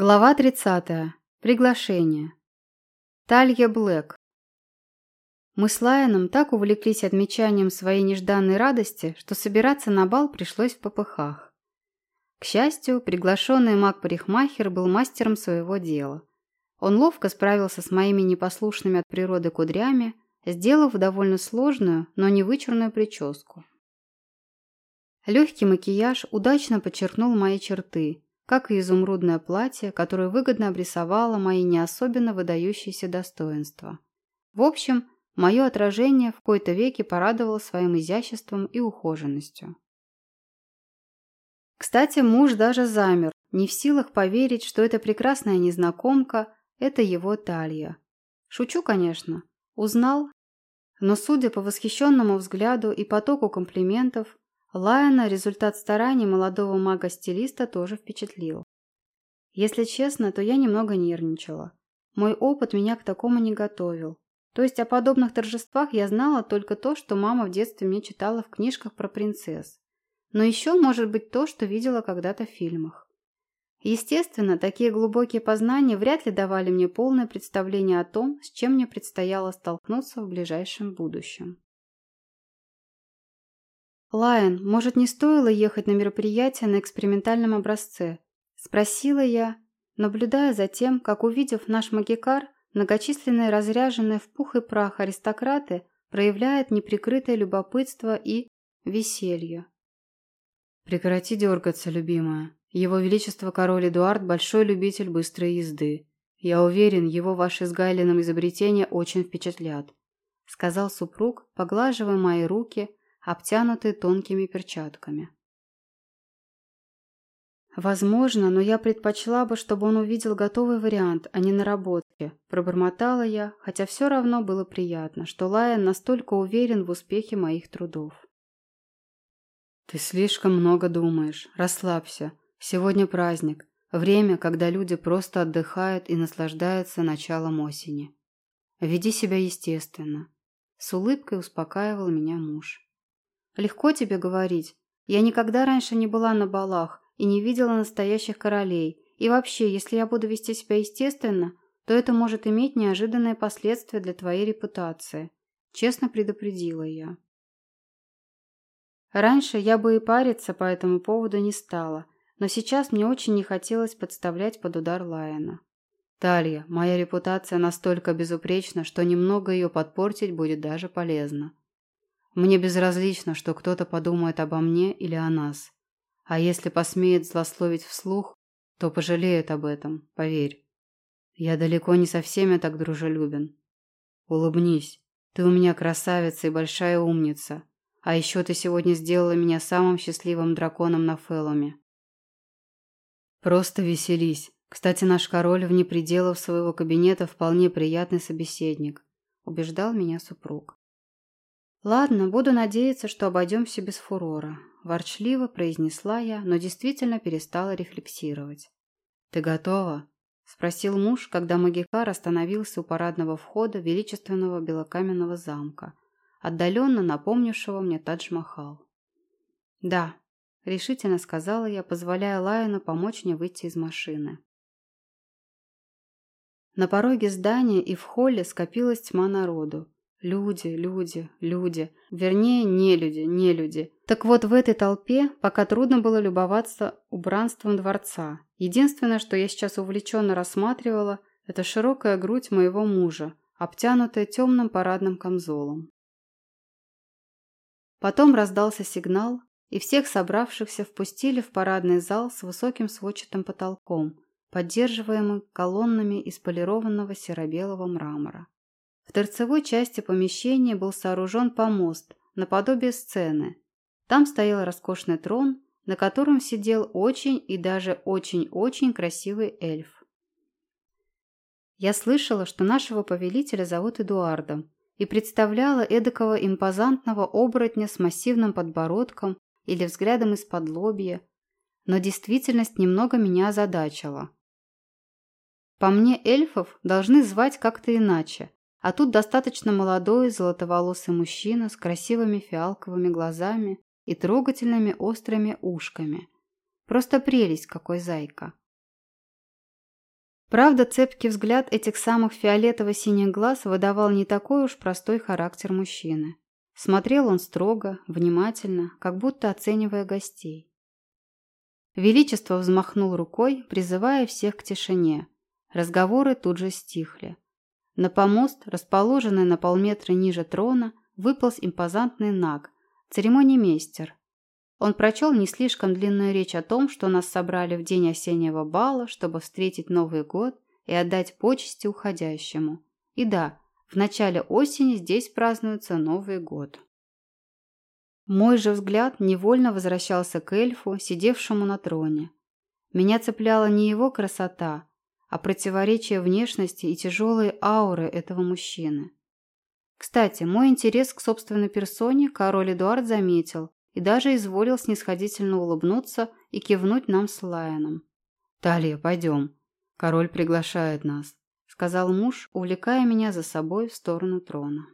Глава 30. Приглашение. Талья Блэк. Мы с Лайоном так увлеклись отмечанием своей нежданной радости, что собираться на бал пришлось в попыхах. К счастью, приглашенный маг-парикмахер был мастером своего дела. Он ловко справился с моими непослушными от природы кудрями, сделав довольно сложную, но не вычурную прическу. Легкий макияж удачно подчеркнул мои черты – как и изумрудное платье, которое выгодно обрисовало мои не особенно выдающиеся достоинства. В общем, мое отражение в кои-то веки порадовало своим изяществом и ухоженностью. Кстати, муж даже замер, не в силах поверить, что эта прекрасная незнакомка – это его Талья. Шучу, конечно. Узнал. Но, судя по восхищенному взгляду и потоку комплиментов, Лайона результат стараний молодого мага-стилиста тоже впечатлил. Если честно, то я немного нервничала. Мой опыт меня к такому не готовил. То есть о подобных торжествах я знала только то, что мама в детстве мне читала в книжках про принцесс. Но еще может быть то, что видела когда-то в фильмах. Естественно, такие глубокие познания вряд ли давали мне полное представление о том, с чем мне предстояло столкнуться в ближайшем будущем. «Лайон, может, не стоило ехать на мероприятие на экспериментальном образце?» – спросила я, наблюдая за тем, как, увидев наш магикар, многочисленные разряженные в пух и прах аристократы проявляют неприкрытое любопытство и веселье. «Прекрати дергаться, любимая. Его Величество король Эдуард – большой любитель быстрой езды. Я уверен, его ваши с Гайлином изобретения очень впечатлят», – сказал супруг, поглаживая мои руки – обтянутые тонкими перчатками. «Возможно, но я предпочла бы, чтобы он увидел готовый вариант, а не наработки», – пробормотала я, хотя все равно было приятно, что Лайон настолько уверен в успехе моих трудов. «Ты слишком много думаешь. Расслабься. Сегодня праздник. Время, когда люди просто отдыхают и наслаждаются началом осени. Веди себя естественно». С улыбкой успокаивал меня муж. Легко тебе говорить. Я никогда раньше не была на балах и не видела настоящих королей. И вообще, если я буду вести себя естественно, то это может иметь неожиданные последствия для твоей репутации. Честно предупредила я. Раньше я бы и париться по этому поводу не стала, но сейчас мне очень не хотелось подставлять под удар Лайена. Талья, моя репутация настолько безупречна, что немного ее подпортить будет даже полезно. Мне безразлично, что кто-то подумает обо мне или о нас. А если посмеет злословить вслух, то пожалеет об этом, поверь. Я далеко не со всеми так дружелюбен. Улыбнись. Ты у меня красавица и большая умница. А еще ты сегодня сделала меня самым счастливым драконом на Феллуме. Просто веселись. Кстати, наш король вне пределов своего кабинета вполне приятный собеседник, убеждал меня супруг. «Ладно, буду надеяться, что обойдемся без фурора», – ворчливо произнесла я, но действительно перестала рефлексировать. «Ты готова?» – спросил муж, когда Магикар остановился у парадного входа величественного белокаменного замка, отдаленно напомнившего мне Тадж-Махал. «Да», – решительно сказала я, позволяя Лайону помочь мне выйти из машины. На пороге здания и в холле скопилась тьма народу. Люди, люди, люди. Вернее, не люди, не люди. Так вот, в этой толпе пока трудно было любоваться убранством дворца. Единственное, что я сейчас увлеченно рассматривала, это широкая грудь моего мужа, обтянутая темным парадным камзолом. Потом раздался сигнал, и всех собравшихся впустили в парадный зал с высоким сводчатым потолком, поддерживаемым колоннами из полированного серо-белого мрамора. В торцевой части помещения был сооружен помост, наподобие сцены. Там стоял роскошный трон, на котором сидел очень и даже очень-очень красивый эльф. Я слышала, что нашего повелителя зовут Эдуардом, и представляла эдакого импозантного оборотня с массивным подбородком или взглядом из-под лобья, но действительность немного меня озадачила. По мне, эльфов должны звать как-то иначе, а тут достаточно молодой, золотоволосый мужчина с красивыми фиалковыми глазами и трогательными острыми ушками. Просто прелесть какой зайка. Правда, цепкий взгляд этих самых фиолетово-синих глаз выдавал не такой уж простой характер мужчины. Смотрел он строго, внимательно, как будто оценивая гостей. Величество взмахнул рукой, призывая всех к тишине. Разговоры тут же стихли. На помост, расположенный на полметра ниже трона, выполз импозантный наг, церемонимейстер. Он прочел не слишком длинную речь о том, что нас собрали в день осеннего бала, чтобы встретить Новый год и отдать почести уходящему. И да, в начале осени здесь празднуется Новый год. Мой же взгляд невольно возвращался к эльфу, сидевшему на троне. Меня цепляла не его красота, а противоречие внешности и тяжелые ауры этого мужчины. Кстати, мой интерес к собственной персоне король Эдуард заметил и даже изволил снисходительно улыбнуться и кивнуть нам с Лайоном. «Талия, пойдем. Король приглашает нас», — сказал муж, увлекая меня за собой в сторону трона.